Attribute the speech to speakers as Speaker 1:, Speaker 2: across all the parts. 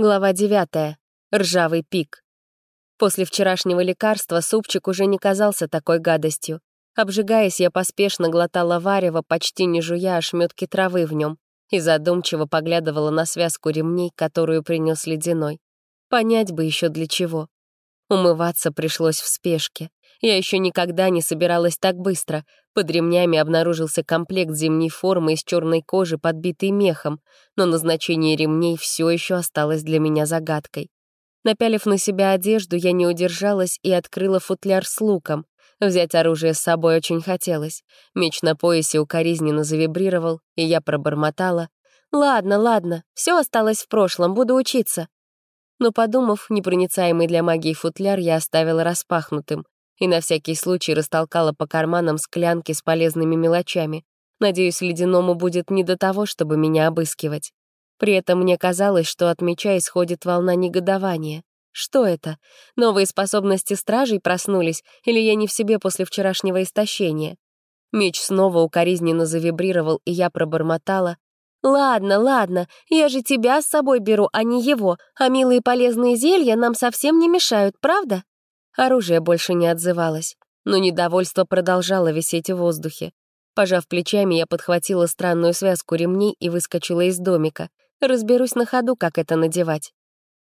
Speaker 1: Глава 9. Ржавый пик. После вчерашнего лекарства супчик уже не казался такой гадостью. Обжигаясь, я поспешно глотала варево, почти не жуя ошметки травы в нем, и задумчиво поглядывала на связку ремней, которую принес ледяной. Понять бы еще для чего. Умываться пришлось в спешке. Я еще никогда не собиралась так быстро. Под ремнями обнаружился комплект зимней формы из черной кожи, подбитый мехом, но назначение ремней все еще осталось для меня загадкой. Напялив на себя одежду, я не удержалась и открыла футляр с луком. Взять оружие с собой очень хотелось. Меч на поясе укоризненно завибрировал, и я пробормотала. «Ладно, ладно, все осталось в прошлом, буду учиться». Но, подумав, непроницаемый для магии футляр я оставила распахнутым и на всякий случай растолкала по карманам склянки с полезными мелочами. Надеюсь, ледяному будет не до того, чтобы меня обыскивать. При этом мне казалось, что от меча исходит волна негодования. Что это? Новые способности стражей проснулись, или я не в себе после вчерашнего истощения? Меч снова укоризненно завибрировал, и я пробормотала. «Ладно, ладно, я же тебя с собой беру, а не его, а милые полезные зелья нам совсем не мешают, правда?» Оружие больше не отзывалось, но недовольство продолжало висеть в воздухе. Пожав плечами, я подхватила странную связку ремней и выскочила из домика. Разберусь на ходу, как это надевать.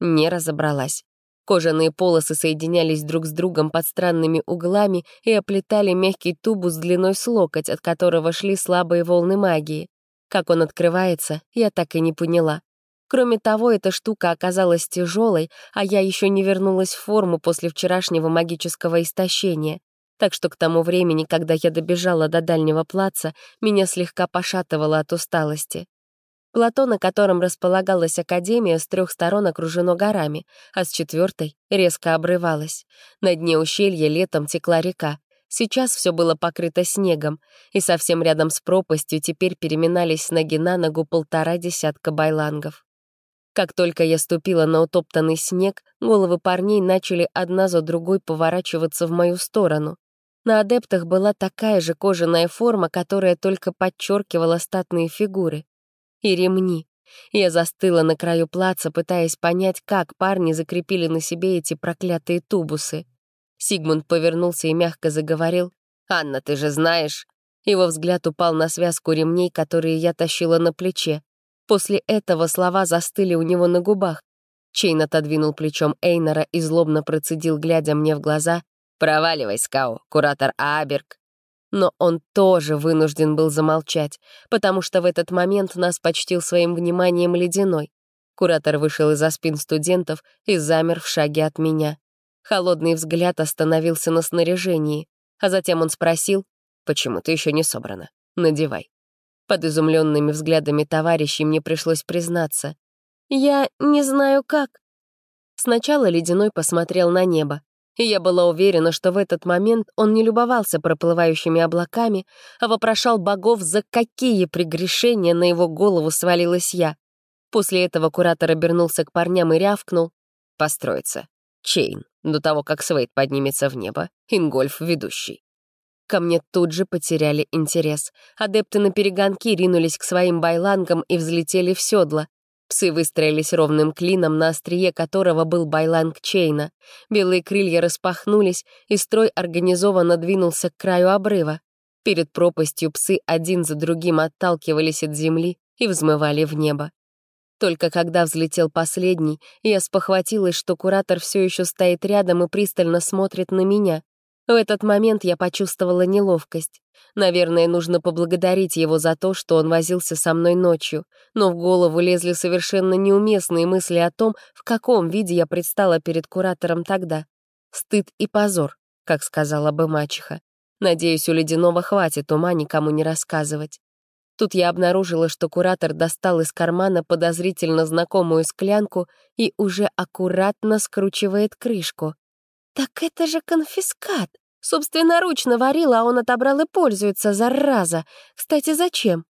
Speaker 1: Не разобралась. Кожаные полосы соединялись друг с другом под странными углами и оплетали мягкий тубус длиной с локоть, от которого шли слабые волны магии. Как он открывается, я так и не поняла. Кроме того, эта штука оказалась тяжелой, а я еще не вернулась в форму после вчерашнего магического истощения. Так что к тому времени, когда я добежала до дальнего плаца, меня слегка пошатывало от усталости. Плато, на котором располагалась академия, с трех сторон окружено горами, а с четвертой резко обрывалось. На дне ущелья летом текла река. Сейчас все было покрыто снегом, и совсем рядом с пропастью теперь переминались с ноги на ногу полтора десятка байлангов. Как только я ступила на утоптанный снег, головы парней начали одна за другой поворачиваться в мою сторону. На адептах была такая же кожаная форма, которая только подчеркивала статные фигуры. И ремни. Я застыла на краю плаца, пытаясь понять, как парни закрепили на себе эти проклятые тубусы. Сигмунд повернулся и мягко заговорил. «Анна, ты же знаешь...» Его взгляд упал на связку ремней, которые я тащила на плече. После этого слова застыли у него на губах. Чейн отодвинул плечом Эйнора и злобно процедил, глядя мне в глаза, «Проваливай, Скау, куратор Аберг». Но он тоже вынужден был замолчать, потому что в этот момент нас почтил своим вниманием ледяной. Куратор вышел из-за спин студентов и замер в шаге от меня. Холодный взгляд остановился на снаряжении, а затем он спросил, «Почему ты еще не собрана? Надевай». Под изумленными взглядами товарищей мне пришлось признаться. «Я не знаю как». Сначала Ледяной посмотрел на небо, и я была уверена, что в этот момент он не любовался проплывающими облаками, а вопрошал богов, за какие прегрешения на его голову свалилась я. После этого куратор обернулся к парням и рявкнул. «Построиться. Чейн, до того, как Свейд поднимется в небо, Ингольф ведущий». Ко мне тут же потеряли интерес. Адепты наперегонки ринулись к своим байлангам и взлетели в седло. Псы выстроились ровным клином, на острие которого был байланг Чейна. Белые крылья распахнулись, и строй организованно двинулся к краю обрыва. Перед пропастью псы один за другим отталкивались от земли и взмывали в небо. Только когда взлетел последний, я спохватилась, что куратор все еще стоит рядом и пристально смотрит на меня. В этот момент я почувствовала неловкость. Наверное, нужно поблагодарить его за то, что он возился со мной ночью, но в голову лезли совершенно неуместные мысли о том, в каком виде я предстала перед куратором тогда. Стыд и позор, как сказала бы мачеха. Надеюсь, у Ледяного хватит ума никому не рассказывать. Тут я обнаружила, что куратор достал из кармана подозрительно знакомую склянку и уже аккуратно скручивает крышку. «Так это же конфискат!» Собственноручно варила, а он отобрал и пользуется, зараза. Кстати, зачем?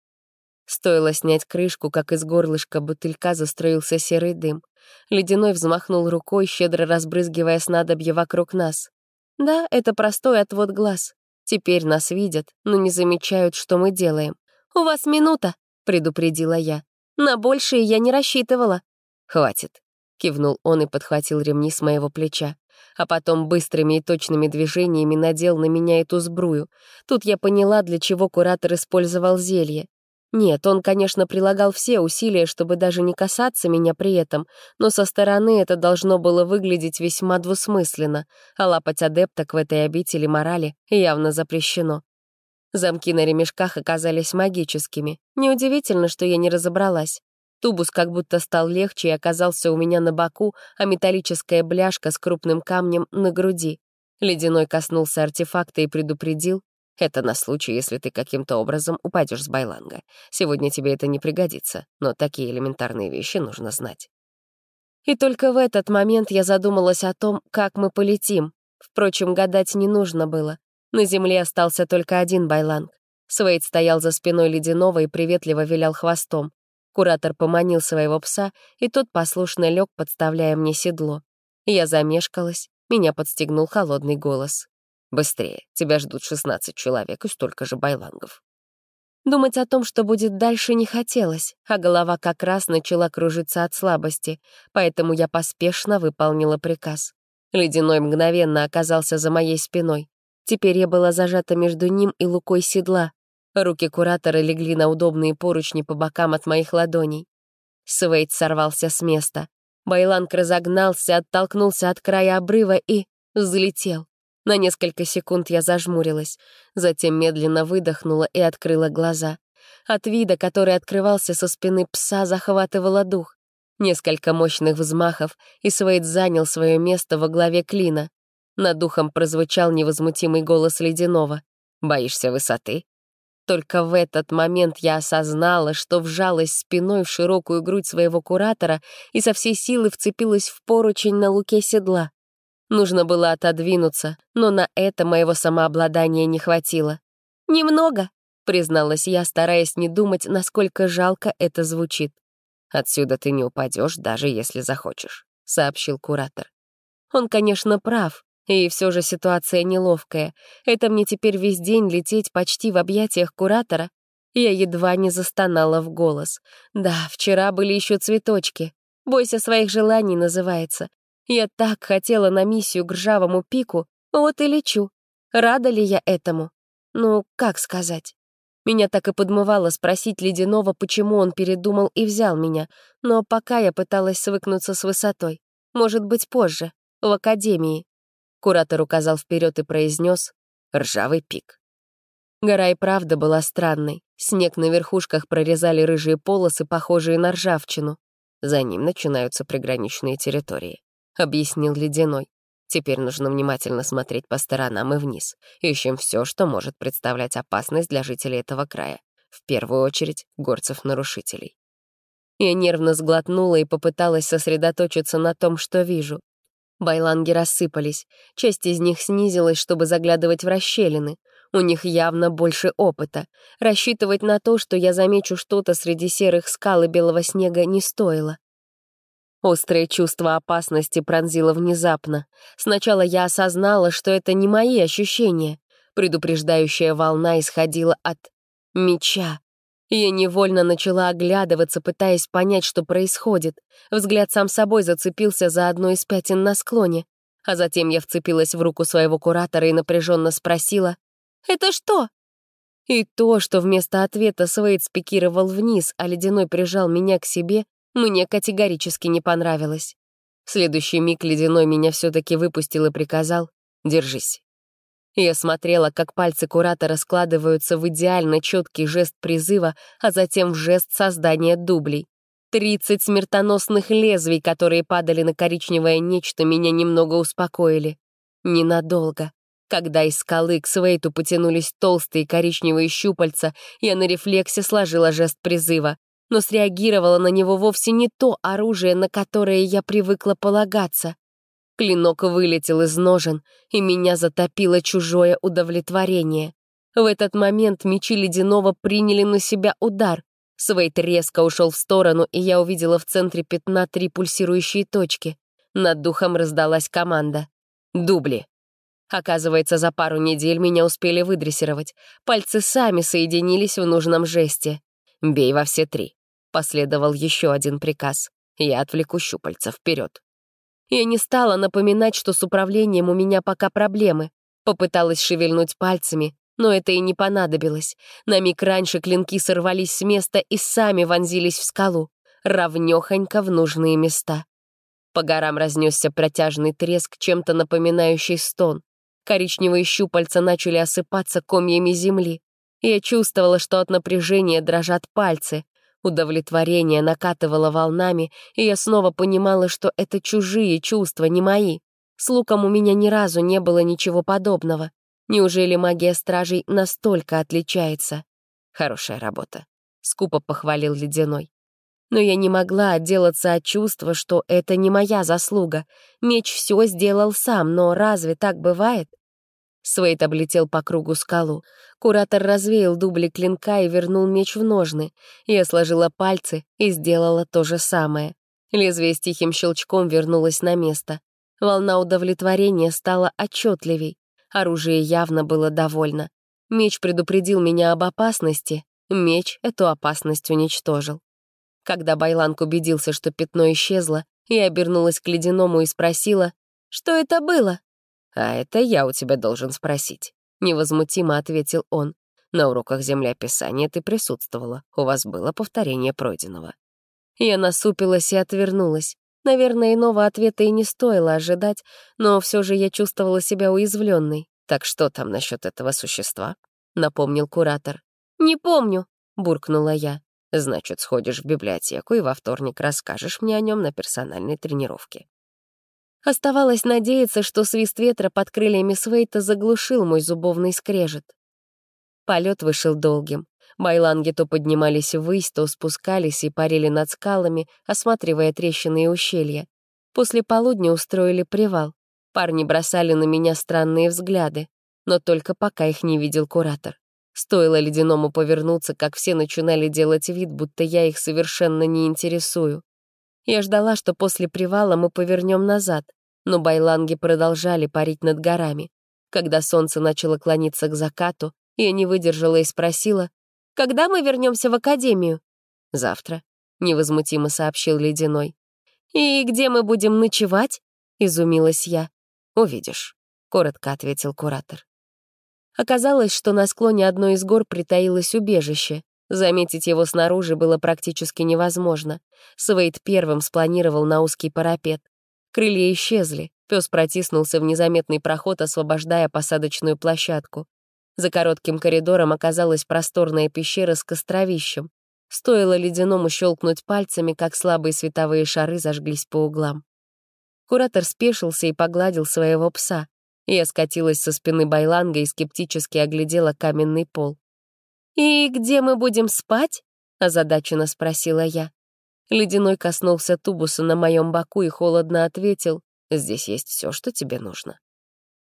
Speaker 1: Стоило снять крышку, как из горлышка бутылька застроился серый дым. Ледяной взмахнул рукой, щедро разбрызгивая снадобье вокруг нас. Да, это простой отвод глаз. Теперь нас видят, но не замечают, что мы делаем. «У вас минута», — предупредила я. «На большее я не рассчитывала». «Хватит». кивнул он и подхватил ремни с моего плеча. А потом быстрыми и точными движениями надел на меня эту сбрую. Тут я поняла, для чего куратор использовал зелье. Нет, он, конечно, прилагал все усилия, чтобы даже не касаться меня при этом, но со стороны это должно было выглядеть весьма двусмысленно, а лапать адепток в этой обители морали явно запрещено. Замки на ремешках оказались магическими. Неудивительно, что я не разобралась. Тубус как будто стал легче и оказался у меня на боку, а металлическая бляшка с крупным камнем на груди. Ледяной коснулся артефакта и предупредил, это на случай, если ты каким-то образом упадешь с байланга. Сегодня тебе это не пригодится, но такие элементарные вещи нужно знать. И только в этот момент я задумалась о том, как мы полетим. Впрочем, гадать не нужно было. На земле остался только один байланг. Свейд стоял за спиной ледяного и приветливо вилял хвостом. Куратор поманил своего пса, и тот послушно лег, подставляя мне седло. Я замешкалась, меня подстегнул холодный голос. Быстрее, тебя ждут 16 человек и столько же байлангов. Думать о том, что будет дальше, не хотелось, а голова как раз начала кружиться от слабости, поэтому я поспешно выполнила приказ. Ледяной мгновенно оказался за моей спиной. Теперь я была зажата между ним и лукой седла. Руки куратора легли на удобные поручни по бокам от моих ладоней. Свейд сорвался с места. Байланг разогнался, оттолкнулся от края обрыва и взлетел. На несколько секунд я зажмурилась, затем медленно выдохнула и открыла глаза. От вида, который открывался со спины пса, захватывало дух. Несколько мощных взмахов, и Свейд занял свое место во главе клина. Над духом прозвучал невозмутимый голос ледяного. «Боишься высоты?» Только в этот момент я осознала, что вжалась спиной в широкую грудь своего куратора и со всей силы вцепилась в поручень на луке седла. Нужно было отодвинуться, но на это моего самообладания не хватило. «Немного», — призналась я, стараясь не думать, насколько жалко это звучит. «Отсюда ты не упадешь, даже если захочешь», — сообщил куратор. Он, конечно, прав, и все же ситуация неловкая. Это мне теперь весь день лететь почти в объятиях куратора. Я едва не застонала в голос. Да, вчера были еще цветочки. «Бойся своих желаний» называется. Я так хотела на миссию к ржавому пику, вот и лечу. Рада ли я этому? Ну, как сказать? Меня так и подмывало спросить Ледяного, почему он передумал и взял меня, но пока я пыталась свыкнуться с высотой. Может быть, позже, в академии. Куратор указал вперед и произнес «Ржавый пик». Гора и правда была странной. Снег на верхушках прорезали рыжие полосы, похожие на ржавчину. За ним начинаются приграничные территории. — объяснил Ледяной. «Теперь нужно внимательно смотреть по сторонам и вниз. Ищем все, что может представлять опасность для жителей этого края. В первую очередь, горцев-нарушителей». Я нервно сглотнула и попыталась сосредоточиться на том, что вижу. Байланги рассыпались. Часть из них снизилась, чтобы заглядывать в расщелины. У них явно больше опыта. Рассчитывать на то, что я замечу что-то среди серых скал и белого снега, не стоило. Острое чувство опасности пронзило внезапно. Сначала я осознала, что это не мои ощущения. Предупреждающая волна исходила от меча. Я невольно начала оглядываться, пытаясь понять, что происходит. Взгляд сам собой зацепился за одно из пятен на склоне. А затем я вцепилась в руку своего куратора и напряженно спросила «Это что?» И то, что вместо ответа Свейд спикировал вниз, а Ледяной прижал меня к себе, мне категорически не понравилось. В следующий миг ледяной меня все таки выпустил и приказал «Держись». Я смотрела, как пальцы куратора складываются в идеально четкий жест призыва, а затем в жест создания дублей. Тридцать смертоносных лезвий, которые падали на коричневое нечто, меня немного успокоили. Ненадолго. Когда из скалы к Свейту потянулись толстые коричневые щупальца, я на рефлексе сложила жест призыва но среагировало на него вовсе не то оружие, на которое я привыкла полагаться. Клинок вылетел из ножен, и меня затопило чужое удовлетворение. В этот момент мечи Ледяного приняли на себя удар. Свейт резко ушел в сторону, и я увидела в центре пятна три пульсирующие точки. Над духом раздалась команда. «Дубли!» Оказывается, за пару недель меня успели выдрессировать. Пальцы сами соединились в нужном жесте. «Бей во все три». Последовал еще один приказ.
Speaker 2: Я отвлеку щупальца вперед.
Speaker 1: Я не стала напоминать, что с управлением у меня пока проблемы. Попыталась шевельнуть пальцами, но это и не понадобилось. На миг раньше клинки сорвались с места и сами вонзились в скалу, равнёхонько в нужные места. По горам разнесся протяжный треск, чем-то напоминающий стон. Коричневые щупальца начали осыпаться комьями земли. Я чувствовала, что от напряжения дрожат пальцы. Удовлетворение накатывало волнами, и я снова понимала, что это чужие чувства, не мои. С луком у меня ни разу не было ничего подобного. Неужели магия стражей настолько отличается? Хорошая работа. Скупо похвалил Ледяной. Но я не могла отделаться от чувства, что это не моя заслуга. Меч все сделал сам, но разве так бывает? Свейт облетел по кругу скалу. Куратор развеял дубли клинка и вернул меч в ножны. Я сложила пальцы и сделала то же самое. Лезвие с тихим щелчком вернулось на место. Волна удовлетворения стала отчетливей. Оружие явно было довольно. Меч предупредил меня об опасности. Меч эту опасность уничтожил. Когда Байланг убедился, что пятно исчезло, я обернулась к ледяному и спросила, «Что это было?»
Speaker 2: «А это я у тебя должен спросить», — невозмутимо ответил он. «На уроках землеписания ты присутствовала. У вас было повторение пройденного».
Speaker 1: Я насупилась и отвернулась. Наверное, иного ответа и не стоило ожидать, но все же я чувствовала себя уязвленной.
Speaker 2: «Так что там насчет этого существа?» — напомнил куратор.
Speaker 1: «Не помню», — буркнула я.
Speaker 2: «Значит, сходишь в библиотеку и во вторник расскажешь мне о нем на персональной тренировке».
Speaker 1: Оставалось надеяться, что свист ветра под крыльями Свейта заглушил мой зубовный скрежет. Полет вышел долгим. Байланги то поднимались ввысь, то спускались и парили над скалами, осматривая трещины и ущелья. После полудня устроили привал. Парни бросали на меня странные взгляды, но только пока их не видел куратор. Стоило ледяному повернуться, как все начинали делать вид, будто я их совершенно не интересую. Я ждала, что после привала мы повернем назад, но байланги продолжали парить над горами. Когда солнце начало клониться к закату, я не выдержала и спросила, «Когда мы вернемся в академию?»
Speaker 2: «Завтра», — невозмутимо сообщил Ледяной.
Speaker 1: «И где мы будем ночевать?» — изумилась я.
Speaker 2: «Увидишь», — коротко ответил куратор.
Speaker 1: Оказалось, что на склоне одной из гор притаилось убежище. Заметить его снаружи было практически невозможно. Свейд первым спланировал на узкий парапет. Крылья исчезли, пес протиснулся в незаметный проход, освобождая посадочную площадку. За коротким коридором оказалась просторная пещера с костровищем. Стоило ледяному щелкнуть пальцами, как слабые световые шары зажглись по углам. Куратор спешился и погладил своего пса. Я скатилась со спины Байланга и скептически оглядела каменный пол. «И где мы будем спать?» — озадаченно спросила я. Ледяной коснулся тубуса на моем боку и холодно ответил, «Здесь есть все, что тебе нужно».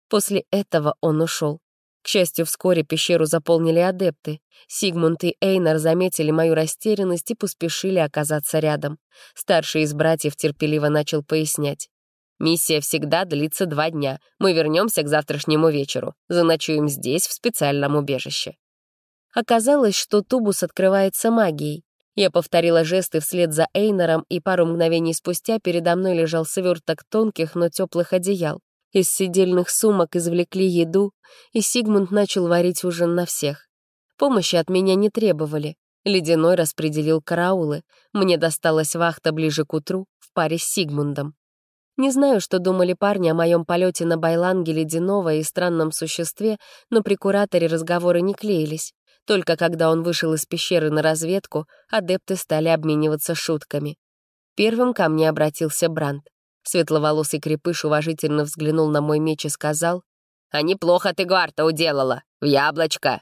Speaker 1: После этого он ушел. К счастью, вскоре пещеру заполнили адепты. Сигмунд и Эйнар заметили мою растерянность и поспешили оказаться рядом. Старший из братьев терпеливо начал пояснять. «Миссия всегда длится два дня. Мы вернемся к завтрашнему вечеру. Заночуем здесь, в специальном убежище». Оказалось, что тубус открывается магией. Я повторила жесты вслед за Эйнером, и пару мгновений спустя передо мной лежал сверток тонких, но теплых одеял. Из сидельных сумок извлекли еду, и Сигмунд начал варить ужин на всех. Помощи от меня не требовали. Ледяной распределил караулы. Мне досталась вахта ближе к утру в паре с Сигмундом. Не знаю, что думали парни о моем полете на Байланге Ледяного и странном существе, но при кураторе разговоры не клеились. Только когда он вышел из пещеры на разведку, адепты стали обмениваться шутками. Первым ко мне обратился Бранд. Светловолосый крепыш уважительно взглянул на мой меч и сказал, «А неплохо ты Гварта уделала! В яблочко!»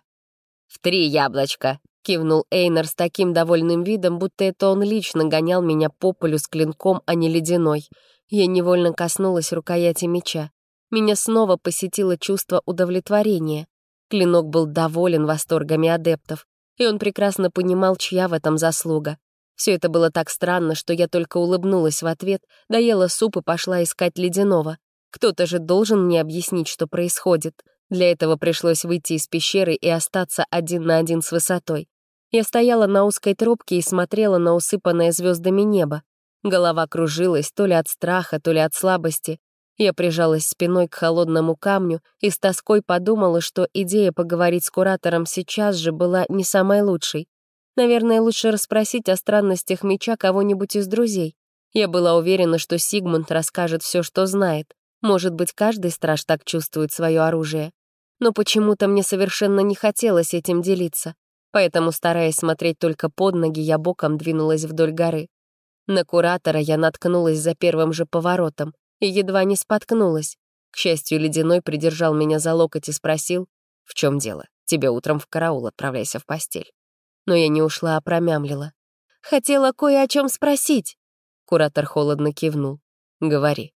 Speaker 1: «В три яблочка!» — кивнул Эйнер с таким довольным видом, будто это он лично гонял меня по полю с клинком, а не ледяной. Я невольно коснулась рукояти меча. Меня снова посетило чувство удовлетворения. Клинок был доволен восторгами адептов, и он прекрасно понимал, чья в этом заслуга. Все это было так странно, что я только улыбнулась в ответ, доела суп и пошла искать ледяного. Кто-то же должен мне объяснить, что происходит. Для этого пришлось выйти из пещеры и остаться один на один с высотой. Я стояла на узкой тропке и смотрела на усыпанное звездами небо. Голова кружилась то ли от страха, то ли от слабости. Я прижалась спиной к холодному камню и с тоской подумала, что идея поговорить с куратором сейчас же была не самой лучшей. Наверное, лучше расспросить о странностях меча кого-нибудь из друзей. Я была уверена, что Сигмунд расскажет все, что знает. Может быть, каждый страж так чувствует свое оружие. Но почему-то мне совершенно не хотелось этим делиться. Поэтому, стараясь смотреть только под ноги, я боком двинулась вдоль горы. На куратора я наткнулась за первым же поворотом и едва не споткнулась. К счастью, Ледяной придержал меня за локоть и спросил, «В чем дело? Тебе утром в караул отправляйся в постель». Но я не ушла, а промямлила. «Хотела кое о чем спросить». Куратор холодно кивнул. «Говори».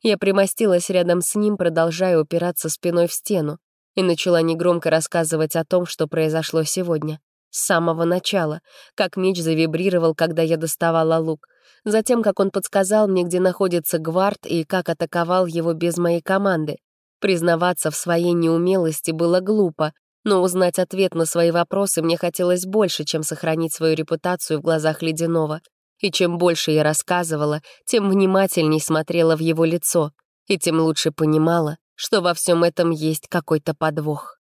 Speaker 1: Я примостилась рядом с ним, продолжая упираться спиной в стену, и начала негромко рассказывать о том, что произошло сегодня. С самого начала, как меч завибрировал, когда я доставала лук, затем, как он подсказал мне, где находится гвард и как атаковал его без моей команды. Признаваться в своей неумелости было глупо, но узнать ответ на свои вопросы мне хотелось больше, чем сохранить свою репутацию в глазах Ледяного. И чем больше я рассказывала, тем внимательней смотрела в его лицо, и тем лучше понимала, что во всем этом есть какой-то подвох.